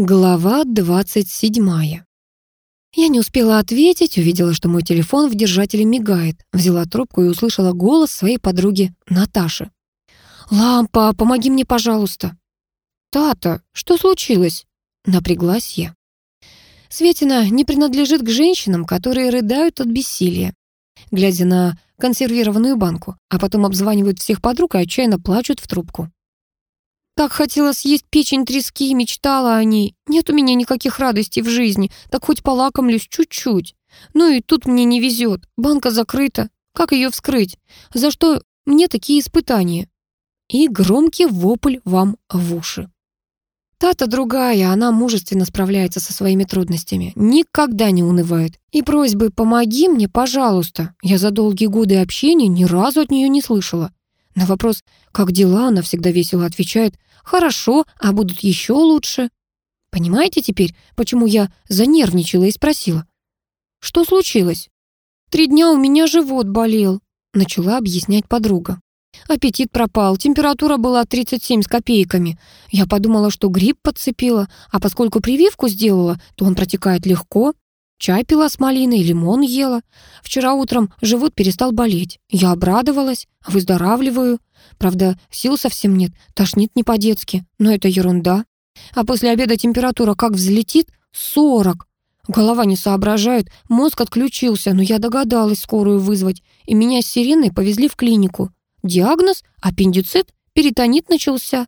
Глава 27. Я не успела ответить, увидела, что мой телефон в держателе мигает, взяла трубку и услышала голос своей подруги Наташи. «Лампа, помоги мне, пожалуйста». «Тата, что случилось?» Напряглась я. Светина не принадлежит к женщинам, которые рыдают от бессилия, глядя на консервированную банку, а потом обзванивают всех подруг и отчаянно плачут в трубку. Так хотела съесть печень трески, мечтала о ней. Нет у меня никаких радостей в жизни, так хоть полакомлюсь чуть-чуть. Ну и тут мне не везет. Банка закрыта. Как ее вскрыть? За что мне такие испытания? И громкий вопль вам в уши. Тата другая, она мужественно справляется со своими трудностями, никогда не унывает. И просьбы «помоги мне, пожалуйста» я за долгие годы общения ни разу от нее не слышала. На вопрос «как дела?» она всегда весело отвечает «хорошо, а будут еще лучше». Понимаете теперь, почему я занервничала и спросила? «Что случилось?» «Три дня у меня живот болел», — начала объяснять подруга. Аппетит пропал, температура была 37 с копейками. Я подумала, что грипп подцепила, а поскольку прививку сделала, то он протекает легко. Чай пила с малиной, лимон ела. Вчера утром живот перестал болеть. Я обрадовалась, выздоравливаю. Правда, сил совсем нет, тошнит не по-детски, но это ерунда. А после обеда температура как взлетит — сорок. Голова не соображает, мозг отключился, но я догадалась скорую вызвать, и меня с сиреной повезли в клинику. Диагноз — аппендицит, перитонит начался.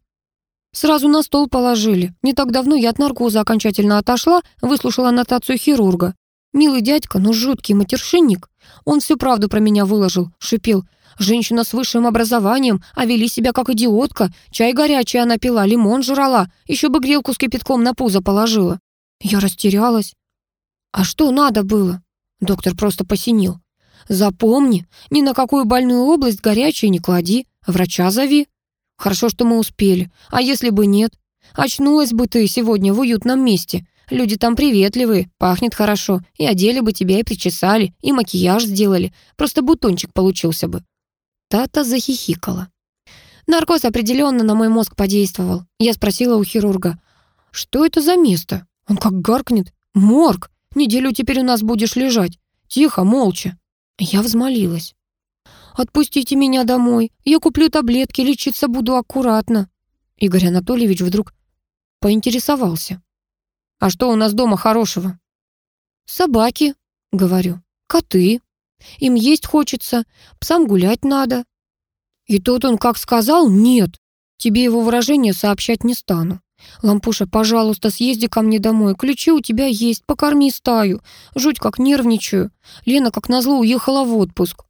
Сразу на стол положили. Не так давно я от наркоза окончательно отошла, выслушала аннотацию хирурга. Милый дядька, но жуткий матершинник. Он всю правду про меня выложил, шипел. Женщина с высшим образованием, а вели себя как идиотка. Чай горячий она пила, лимон жрала, еще бы грелку с кипятком на пузо положила. Я растерялась. А что надо было? Доктор просто посинил. Запомни, ни на какую больную область горячее не клади, врача зови. Хорошо, что мы успели. А если бы нет? Очнулась бы ты сегодня в уютном месте. Люди там приветливые, пахнет хорошо. И одели бы тебя, и причесали, и макияж сделали. Просто бутончик получился бы». Тата захихикала. Наркоз определенно на мой мозг подействовал. Я спросила у хирурга, что это за место? Он как гаркнет. Морг. Неделю теперь у нас будешь лежать. Тихо, молча. Я взмолилась. Отпустите меня домой. Я куплю таблетки, лечиться буду аккуратно. Игорь Анатольевич вдруг поинтересовался. А что у нас дома хорошего? Собаки, говорю. Коты. Им есть хочется, псам гулять надо. И тут он как сказал «нет». Тебе его выражение сообщать не стану. «Лампуша, пожалуйста, съезди ко мне домой. Ключи у тебя есть, покорми стаю. Жуть как нервничаю. Лена, как назло, уехала в отпуск.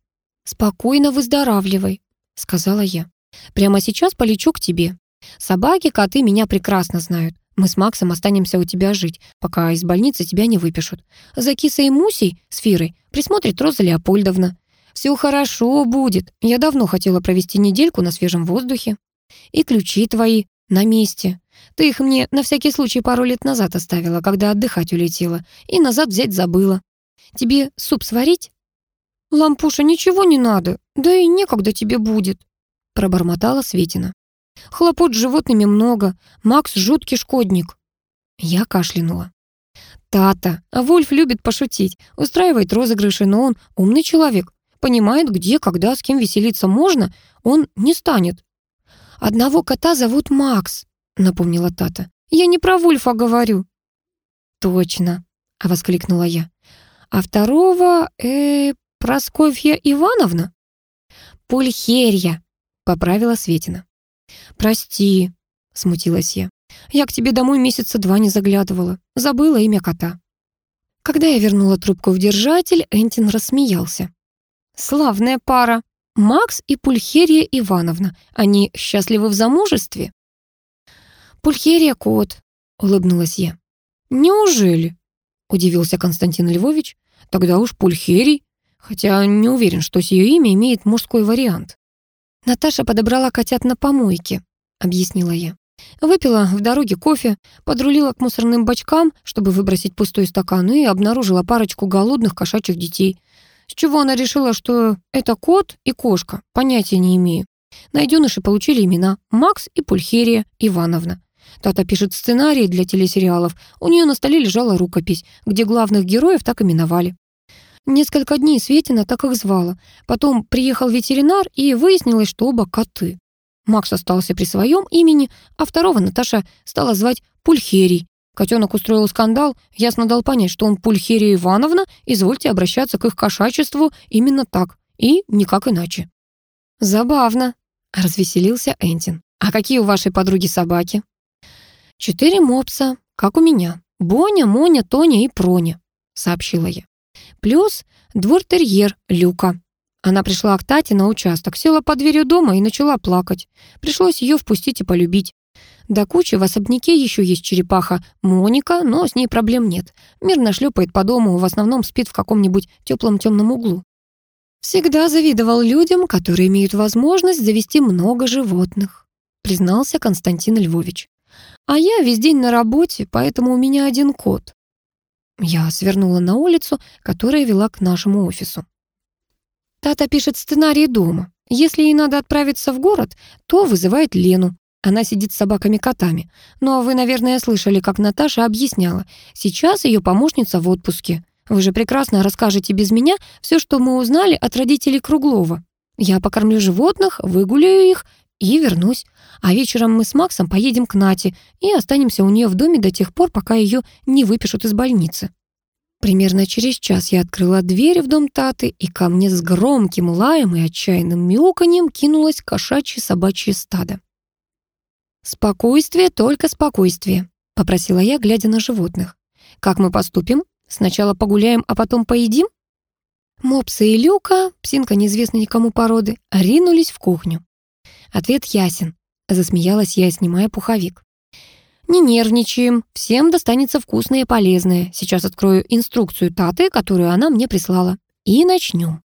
«Спокойно выздоравливай», — сказала я. «Прямо сейчас полечу к тебе. Собаки, коты меня прекрасно знают. Мы с Максом останемся у тебя жить, пока из больницы тебя не выпишут. За кисой и Мусей с Фирой присмотрит Роза Леопольдовна. Все хорошо будет. Я давно хотела провести недельку на свежем воздухе. И ключи твои на месте. Ты их мне на всякий случай пару лет назад оставила, когда отдыхать улетела, и назад взять забыла. Тебе суп сварить? «Лампуша, ничего не надо, да и некогда тебе будет», — пробормотала Светина. «Хлопот с животными много, Макс — жуткий шкодник». Я кашлянула. «Тата, а Вольф любит пошутить, устраивает розыгрыши, но он умный человек, понимает, где, когда, с кем веселиться можно, он не станет». «Одного кота зовут Макс», — напомнила Тата. «Я не про Вольфа говорю». «Точно», — воскликнула я. «А второго, э, Просковья Ивановна? Пульхерья, поправила Светина. Прости, смутилась я. Я к тебе домой месяца два не заглядывала. Забыла имя кота. Когда я вернула трубку в держатель, Энтин рассмеялся. Славная пара. Макс и Пульхерия Ивановна. Они счастливы в замужестве? Пульхерия кот, улыбнулась я. Неужели? Удивился Константин Львович. Тогда уж Пульхерий хотя не уверен, что сие имя имеет мужской вариант. «Наташа подобрала котят на помойке», — объяснила я. Выпила в дороге кофе, подрулила к мусорным бачкам, чтобы выбросить пустой стакан, и обнаружила парочку голодных кошачьих детей. С чего она решила, что это кот и кошка, понятия не имею. Найденыши получили имена Макс и Пульхерия Ивановна. Тата пишет сценарии для телесериалов. У нее на столе лежала рукопись, где главных героев так именовали. Несколько дней Светина так их звала. Потом приехал ветеринар, и выяснилось, что оба коты. Макс остался при своем имени, а второго Наташа стала звать Пульхерий. Котенок устроил скандал, ясно дал понять, что он Пульхерия Ивановна, извольте обращаться к их кошачеству именно так, и никак иначе. «Забавно», — развеселился Энтин. «А какие у вашей подруги собаки?» «Четыре мопса, как у меня. Боня, Моня, Тоня и Проня», — сообщила я. «Плюс двор-терьер Люка. Она пришла к Тате на участок, села под дверью дома и начала плакать. Пришлось ее впустить и полюбить. До кучи в особняке еще есть черепаха Моника, но с ней проблем нет. Мирно шлепает по дому, в основном спит в каком-нибудь теплом темном углу. «Всегда завидовал людям, которые имеют возможность завести много животных», признался Константин Львович. «А я весь день на работе, поэтому у меня один кот». Я свернула на улицу, которая вела к нашему офису. Тата пишет сценарий дома. Если ей надо отправиться в город, то вызывает Лену. Она сидит с собаками-котами. Ну а вы, наверное, слышали, как Наташа объясняла. Сейчас ее помощница в отпуске. Вы же прекрасно расскажете без меня все, что мы узнали от родителей Круглова. Я покормлю животных, выгуляю их и вернусь. А вечером мы с Максом поедем к Нате и останемся у нее в доме до тех пор, пока ее не выпишут из больницы. Примерно через час я открыла дверь в дом Таты, и ко мне с громким лаем и отчаянным мяуканьем кинулось кошачье собачье стадо. «Спокойствие, только спокойствие», — попросила я, глядя на животных. «Как мы поступим?» Сначала погуляем, а потом поедим?» Мопсы и Люка, псинка неизвестной никому породы, ринулись в кухню. Ответ ясен. Засмеялась я, снимая пуховик. «Не нервничаем, всем достанется вкусное и полезное. Сейчас открою инструкцию Таты, которую она мне прислала. И начнем».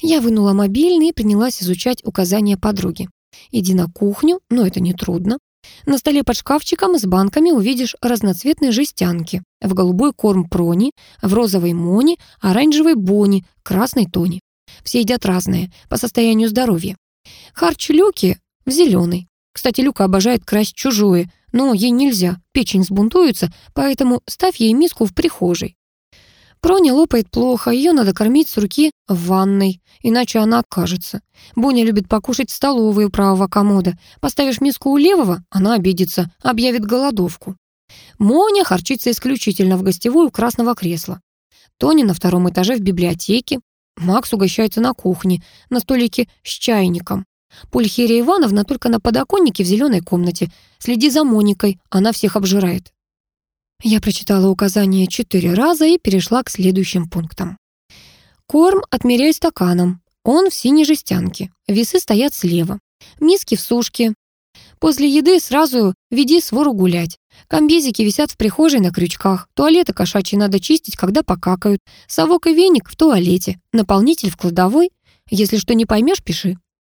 Я вынула мобильный и принялась изучать указания подруги. «Иди на кухню, но это не трудно. На столе под шкафчиком с банками увидишь разноцветные жестянки. В голубой корм прони, в розовой мони, оранжевой бони, красной тони. Все едят разные, по состоянию здоровья. Харч Люки в зеленый. Кстати, Люка обожает красть чужое, но ей нельзя, печень сбунтуется, поэтому ставь ей миску в прихожей. Проня лопает плохо, ее надо кормить с руки в ванной, иначе она окажется. Боня любит покушать в столовой у правого комода. Поставишь миску у левого, она обидится, объявит голодовку. Моня харчится исключительно в гостевой у красного кресла. Тони на втором этаже в библиотеке. Макс угощается на кухне, на столике с чайником. Пульхерия Ивановна только на подоконнике в зеленой комнате. Следи за Моникой, она всех обжирает. Я прочитала указание четыре раза и перешла к следующим пунктам. Корм отмеряй стаканом. Он в синей жестянке. Весы стоят слева. Миски в сушке. После еды сразу веди свору гулять. Комбезики висят в прихожей на крючках. Туалеты кошачьи надо чистить, когда покакают. Совок и веник в туалете. Наполнитель в кладовой. Если что не поймешь, пиши.